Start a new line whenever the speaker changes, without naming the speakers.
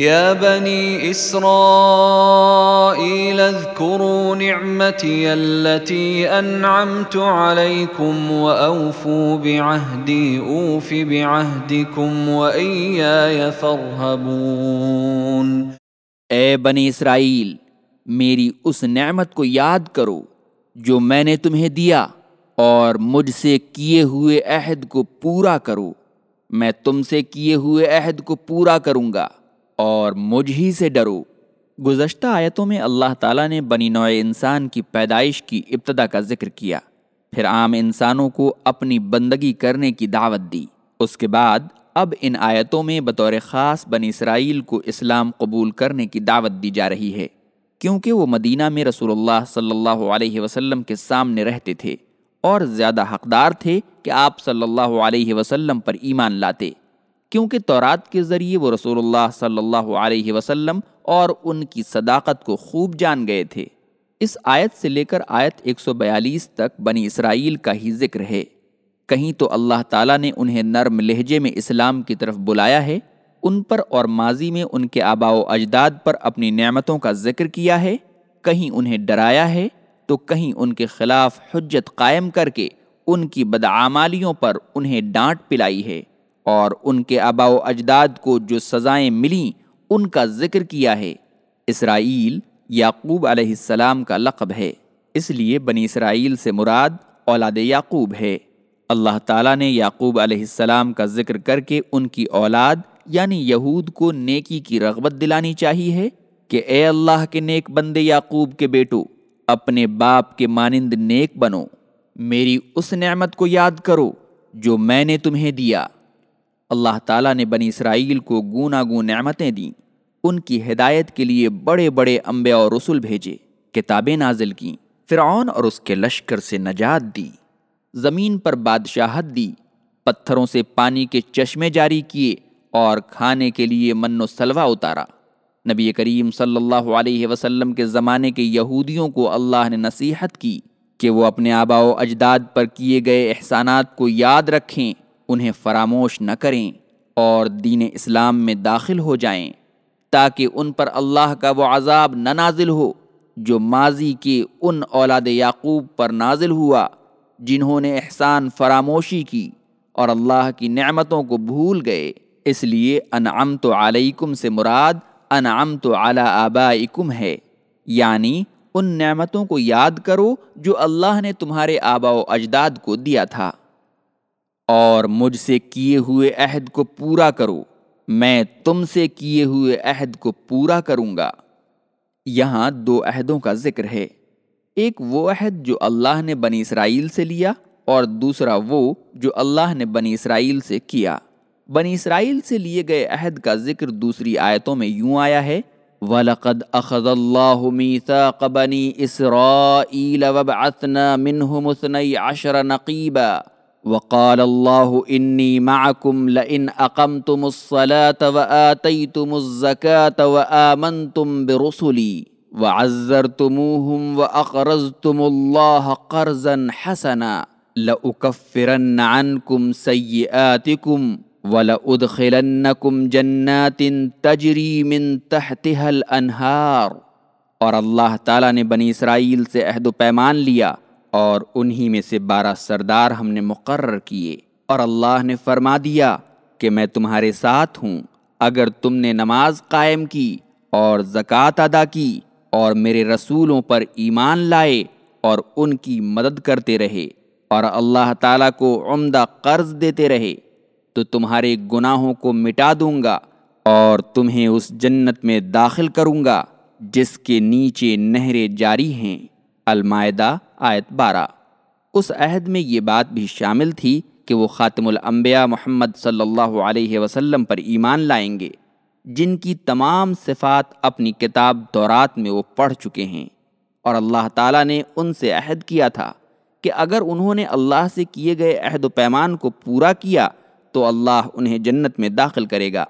يا بني إسرائيل اذكروا نعمتي التي أنعمت عليكم وأوفوا بعهدي، أوف بعهدكم وإياي فارهبون.
اے بنی اسرائیل، میری اس نعمت کو یاد کرو جو میں نے تمہیں دیا اور مجھ سے کیے ہوئے عہد کو پورا کرو۔ میں تم سے کیے ہوئے عہد کو پورا کروں گا۔ اور مجھ ہی سے ڈرو۔ گزشتہ آیتوں میں اللہ تعالیٰ نے بنی نوع انسان کی پیدائش کی ابتدا کا ذکر کیا۔ پھر عام انسانوں کو اپنی بندگی کرنے کی دعوت دی۔ اس کے بعد اب ان آیتوں میں بطور خاص بنی اسرائیل کو اسلام قبول کرنے کی دعوت دی جا رہی ہے۔ کیونکہ وہ مدینہ میں رسول اللہ صلی اللہ علیہ وسلم کے سامنے رہتے تھے اور زیادہ حقدار تھے کہ آپ صلی اللہ علیہ وسلم پر ایمان لاتے۔ کیونکہ تورات کے ذریعے وہ رسول اللہ صلی اللہ علیہ وسلم اور ان کی صداقت کو خوب جان گئے تھے۔ اس آیت سے لے کر آیت 142 تک بنی اسرائیل کا ہی ذکر ہے۔ کہیں تو اللہ تعالیٰ نے انہیں نرم لہجے میں اسلام کی طرف بلایا ہے، ان پر اور ماضی میں ان کے آبا و اجداد پر اپنی نعمتوں کا ذکر کیا ہے۔ کہیں انہیں ڈرایا ہے تو کہیں ان کے خلاف حجت قائم کر کے ان کی بدعامالیوں پر انہیں ڈانٹ پلائی ہے۔ اور ان کے آبا و اجداد کو جو سزائیں ملیں، ان کا ذکر کیا ہے۔ اسرائیل یعقوب علیہ السلام کا لقب ہے۔ اس لیے بنی اسرائیل سے مراد اولاد یعقوب ہے۔ اللہ تعالیٰ نے یعقوب علیہ السلام کا ذکر کر کے ان کی اولاد یعنی یہود کو نیکی کی رغبت دلانی چاہیے کہ اے اللہ کے نیک بندے یعقوب کے بیٹو، اپنے باپ کے مانند نیک بنو۔ میری اس نعمت کو یاد کرو جو میں نے تمہیں دیا۔ اللہ تعالیٰ نے بنی اسرائیل کو گونا گون نعمتیں دیں۔ ان کی ہدایت کے لیے بڑے بڑے انبیاء اور رسول بھیجے، کتابیں نازل کیں، فرعون اور اس کے لشکر سے نجات دی، زمین پر بادشاہت دی، پتھروں سے پانی کے چشمے جاری کیے اور کھانے کے لیے من و سلوا اتارا۔ نبی کریم صلی اللہ علیہ وسلم کے زمانے کے یہودیوں کو اللہ نے نصیحت کی کہ وہ اپنے آبا و اجداد پر کیے گئے احسانات کو یاد رکھیں۔ انہیں فراموش نہ کریں اور دین اسلام میں داخل ہو جائیں تاکہ ان پر اللہ کا وہ عذاب نہ نازل ہو جو ماضی کے ان اولاد یعقوب پر نازل ہوا جنہوں نے احسان فراموشی کی اور اللہ کی نعمتوں کو بھول گئے۔ اس لیے انعام تو علیکم سے مراد انعام تو اعلیٰ آبائکم ہے۔ یعنی ان نعمتوں کو یاد کرو جو اللہ نے تمہارے آبا و اجداد کو دیا تھا۔ اور مجھ سے کیے ہوئے عہد کو پورا کرو، میں تم سے کیے ہوئے عہد کو پورا کروں گا۔ یہاں دو عہدوں کا ذکر ہے۔ ایک وہ عہد جو اللہ نے بنی اسرائیل سے لیا اور دوسرا وہ جو اللہ نے بنی اسرائیل سے کیا۔ بنی اسرائیل سے لیے گئے عہد کا ذکر دوسری آیتوں میں یوں آیا ہے، وَلَقَدْ أَخَذَ اللَّهُ مِيثَاقَ بَنِي إِسْرَائِيلَ وَبْعَثْنَا مِنْهُمُ اثْنَيْ عَشْرَ نَقِيبًا۔ وَقَالَ اللَّهُ إِنِّي مَعَكُمْ لَئِنْ أَقَمْتُمُ الصَّلَاةَ وَآتَيْتُمُ الزَّكَاةَ وَآمَنْتُمْ بِرُسُلِي وَعَزَّرْتُمُوهُمْ وَأَقْرَضْتُمُ اللَّهَ قَرْضًا حَسَنًا لَأُكَفِّرَنَّ عَنْكُمْ سَيِّئَاتِكُمْ وَلَأُدْخِلَنَّكُمْ جَنَّاتٍ تَجْرِي مِن تَحْتِهَا الْأَنْهَارُ اور اللہ تعالیٰ نے بنی اسرائیل سے عہد و پیمان لیا اور انہی میں سے بارہ سردار ہم نے مقرر کیے۔ اور اللہ نے فرما دیا کہ میں تمہارے ساتھ ہوں، اگر تم نے نماز قائم کی اور زکوٰۃ ادا کی اور میرے رسولوں پر ایمان لائے اور ان کی مدد کرتے رہے اور اللہ تعالیٰ کو عمدہ قرض دیتے رہے، تو تمہارے گناہوں کو مٹا دوں گا اور تمہیں اس جنت میں داخل کروں گا، جس کے نیچے نہریں جاری ہیں۔ المائدہ آیت بارہ۔ اس عہد میں یہ بات بھی شامل تھی کہ وہ خاتم الانبیاء محمد صلی اللہ علیہ وسلم پر ایمان لائیں گے، جن کی تمام صفات اپنی کتاب دورات میں وہ پڑھ چکے ہیں۔ اور اللہ تعالیٰ نے ان سے عہد کیا تھا کہ اگر انہوں نے اللہ سے کیے گئے عہد و پیمان کو پورا کیا تو اللہ انہیں جنت میں داخل کرے گا۔